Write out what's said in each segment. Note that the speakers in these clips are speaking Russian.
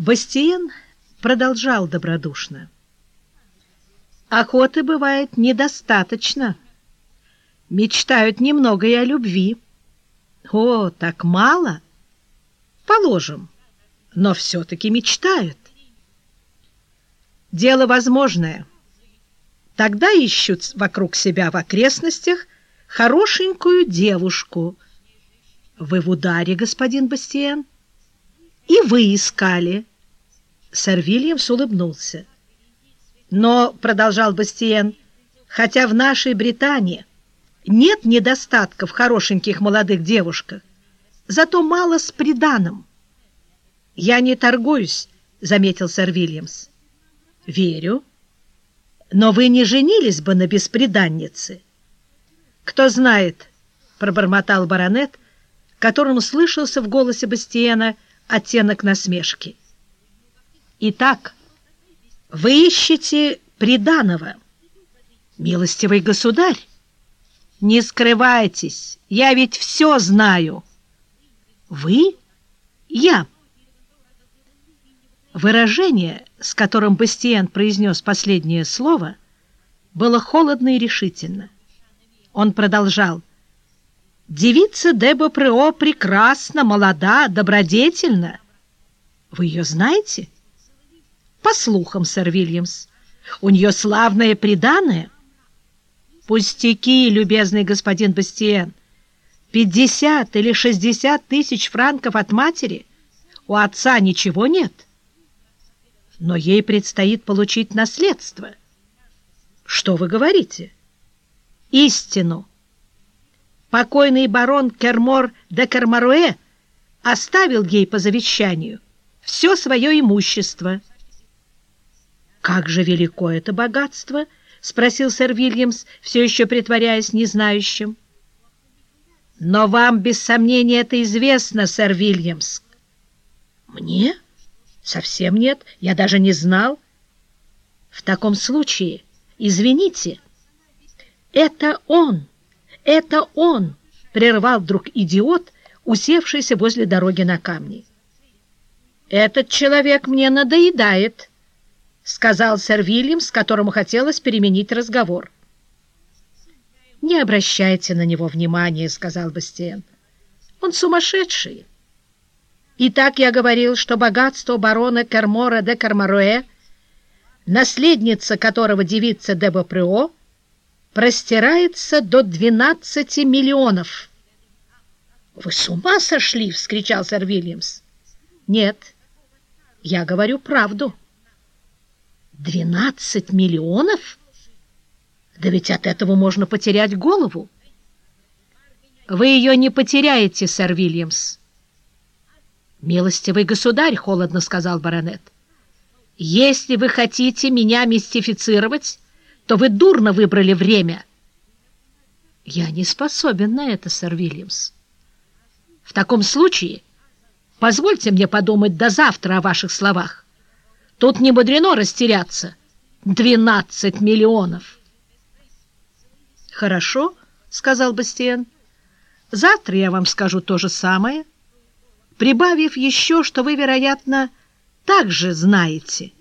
Бастиен продолжал добродушно. Охоты бывает недостаточно. Мечтают немного и о любви. О, так мало? Положим, но все-таки мечтают. Дело возможное. Тогда ищут вокруг себя в окрестностях хорошенькую девушку. Вы в ударе, господин Бастиен? И вы искали. Сэр Вильямс улыбнулся. Но, — продолжал Бастиен, — хотя в нашей Британии нет недостатка в хорошеньких молодых девушках, зато мало с приданым. «Я не торгуюсь», — заметил сэр Вильямс. «Верю. Но вы не женились бы на бесприданнице». «Кто знает», — пробормотал баронет, которому слышался в голосе Бастиена оттенок насмешки. Итак, вы ищете приданого. Милостивый государь, не скрывайтесь, я ведь все знаю. Вы? Я. Выражение, с которым Бастиен произнес последнее слово, было холодно и решительно. Он продолжал. «Девица Деба Прео прекрасна, молода, добродетельна. Вы ее знаете?» По слухам, сэр Вильямс, у нее славное преданное. Пустяки, любезный господин Бастиен. Пятьдесят или шестьдесят тысяч франков от матери. У отца ничего нет. Но ей предстоит получить наследство. Что вы говорите? Истину. Покойный барон Кермор де Кермаруэ оставил ей по завещанию все свое имущество — «Как же велико это богатство?» — спросил сэр Вильямс, все еще притворяясь незнающим. «Но вам, без сомнения, это известно, сэр Вильямс». «Мне? Совсем нет. Я даже не знал». «В таком случае, извините, это он, это он!» — прервал вдруг идиот, усевшийся возле дороги на камни. «Этот человек мне надоедает». — сказал сэр Вильямс, которому хотелось переменить разговор. «Не обращайте на него внимания», — сказал Бастиен. «Он сумасшедший». «Итак я говорил, что богатство барона Кермора де Кармаруэ, наследница которого девица де Бопрео, простирается до двенадцати миллионов». «Вы с ума сошли!» — вскричал сэр Вильямс. «Нет, я говорю правду». Двенадцать миллионов? Да ведь от этого можно потерять голову. Вы ее не потеряете, сэр Вильямс. Милостивый государь, холодно сказал баронет. Если вы хотите меня мистифицировать, то вы дурно выбрали время. Я не способен на это, сэр Вильямс. В таком случае позвольте мне подумать до завтра о ваших словах. Тут не мудрено растеряться. Двенадцать миллионов. Хорошо, сказал Бастиен. Завтра я вам скажу то же самое, прибавив еще, что вы, вероятно, также знаете.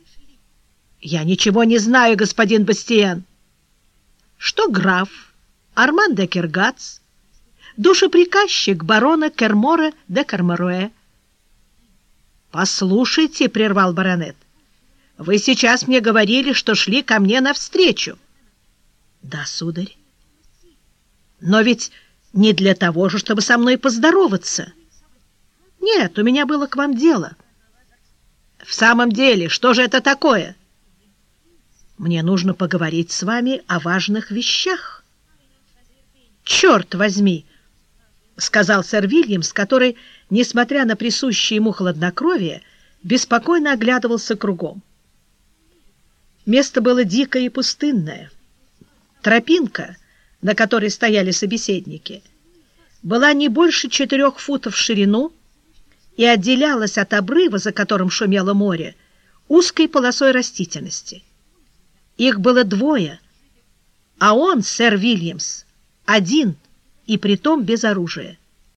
Я ничего не знаю, господин Бастиен. Что граф Арман де Кергац, душеприказчик барона Кермора де Кармаруэ. «Послушайте», — прервал баронет, — вы сейчас мне говорили, что шли ко мне навстречу. — Да, сударь. — Но ведь не для того же, чтобы со мной поздороваться. — Нет, у меня было к вам дело. — В самом деле, что же это такое? — Мне нужно поговорить с вами о важных вещах. — Черт возьми! — сказал сэр Вильямс, который, несмотря на присущее ему хладнокровие, беспокойно оглядывался кругом. Место было дикое и пустынное. Тропинка, на которой стояли собеседники, была не больше четырех футов в ширину и отделялась от обрыва, за которым шумело море, узкой полосой растительности. Их было двое, а он, сэр Вильямс, один и притом без оружия.